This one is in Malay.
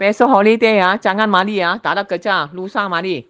besok holiday ya, jangan mari ya, tak ada kerja lusa mari.